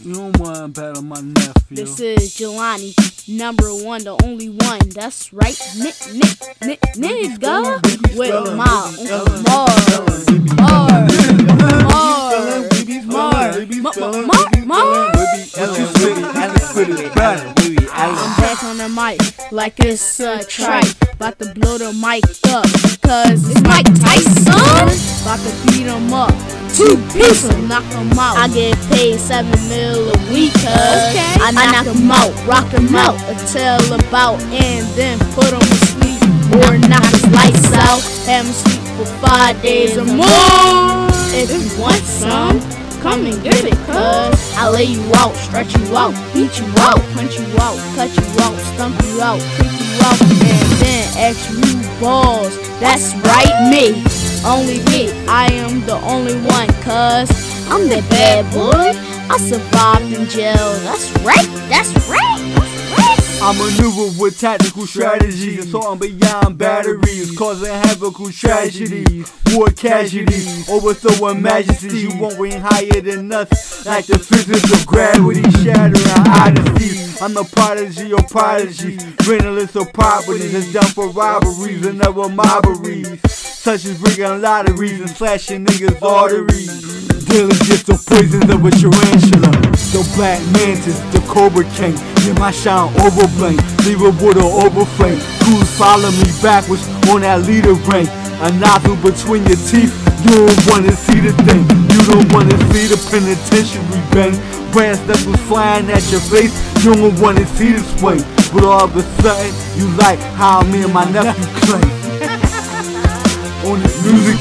You don't want to battle my nephew. This is Jelani, number one, the only one. That's right, Nick, Nick, Nick, nigga. With my Uncle on the mic like it's a trike. About to blow the mic up, cause it's Mike Tyson. About to beat him up. Two pieces, knock him out. I get paid seven mil a week, cause Okay. I knock him out, rock him out, tell about, and then put him to sleep. Or knock his lights out, have him sleep for five days or more. If you want some, come and get it, cuz I lay you out, stretch you out, beat you out, punch you out, cut you out, stump you out, kick you out, and then ask you balls. That's right, me, only me. I am the only one, cuz I'm the bad boy. I survived in jail. That's right, that's right. I maneuver with tactical strategies, assaulting beyond batteries, causing havoc with tragedies, war casualties, overthrowing majesties. You won't ring higher than us, like the physics of gravity, shattering odysseys. I'm the prodigy of prodigy, list of properties, it's done for robberies and never mobberies, such as rigging lotteries and slashing niggas' arteries. Dealing just the poisons of a tarantula. The black mantis, the cobra king. Get my shine overblank, leave a an overflame. Crews follow me backwards on that leader rank. A nozzle between your teeth, you don't wanna see the thing. You don't wanna see the penitentiary bang. Brass knuckles flying at your face, you don't wanna see the swing. But all of a sudden, you like how me and my nephew claim on this music.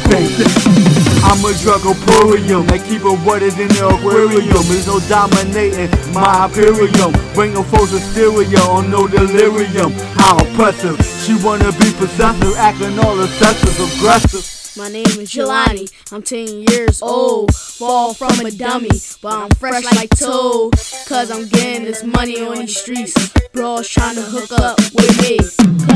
I'm a drug emporium that keep it wetter than the aquarium. There's no dominating my imperium. Bring a foes of stereo on no delirium. How oppressive. She wanna be possessive, acting all obsessive, aggressive. My name is Jelani. I'm 10 years old. Fall from a dummy, but I'm fresh like Toad. Cause I'm getting this money on these streets. Bros trying to hook up with me.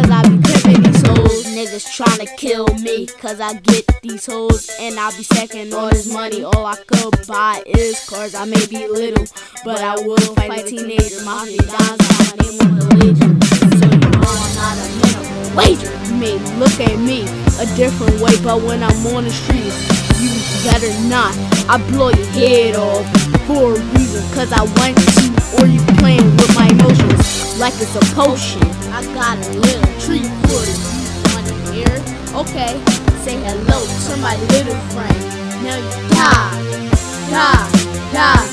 Niggas trying to kill me. Cause I get these hoes and I be stacking all this money. All I could buy is cars. I may be little, but I will fight a teenager. My dons my name on the legend. So you know I'm not a minimum wager. You may look at me a different way, but when I'm on the streets, you better not. I blow your head off for a reason, cause I want to, or you playing with my emotions like it's a potion. I got a little treat for you. Okay, say hello to my little friend. Now you die, die, die.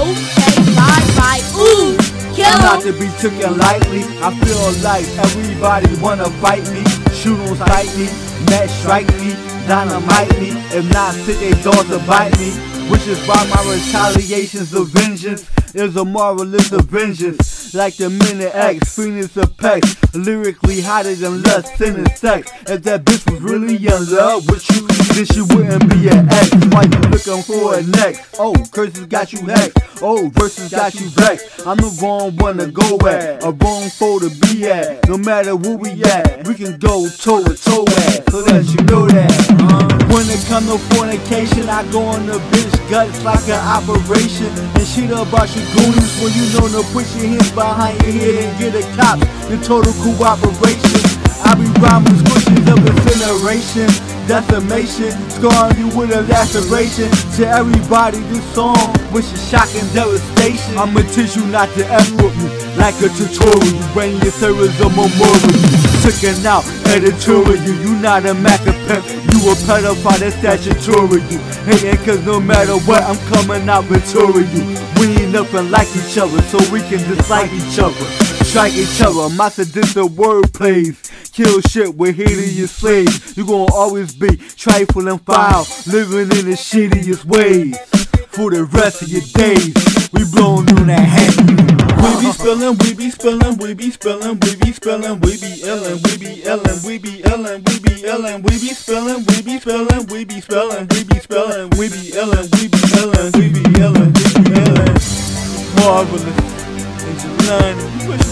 Okay, bye bye. Ooh, kill Not to be taken lightly. I feel like everybody wanna fight me. Shoot on sight me, match strike me, dynamite me. If not, sit they doors to bite me. Which is why my retaliations of vengeance is a marvelous of vengeance. Like the minute X, Phoenix Apex, lyrically hotter than lust, sin and sex. If that bitch was really in love with you, then she wouldn't be an ex. Why you looking for a next? Oh, curses got you hacked. Oh, verses got you vexed. I'm the wrong one to go at, a wrong foe to be at. No matter where we at, we can go toe to toe at. So that you know that. Uh, when it come to fornication, I go on the bitch guts like an operation. And shit about your goonies when you know to put your hands behind your head and get a cop. The total cooperation. I be rhyming squishes of incineration, decimation, scarring you with a laceration. To everybody, this song was a shocking devastation. I'ma teach you not to F with me, like a tutorial. Bring your service a memorial. Taking out editorial, you not a Maca pimp, you a pedophile, that's statutory. Hating cause no matter what, I'm coming out victorious. We ain't nothing like each other, so we can dislike each other. Strike each other, my sadistic word plays. Kill shit with hideous slaves. You gon' always be trifling foul, living in the shittiest ways. For the rest of your days, we blowing on that hat. We be spillin', we be spillin', we be spillin', we be spillin', we be illin', we be illin', we be illin', we be illin', we be spillin', we be spillin', we be spillin', we be spillin', we be illin', we be illin', we be illin', we be illin'. Marvelous. It's Jelani. You push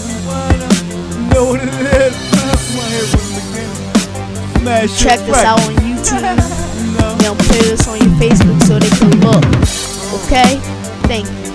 Smash Check this out on YouTube. You know, play this on your Facebook so they can look. Okay? Thank you.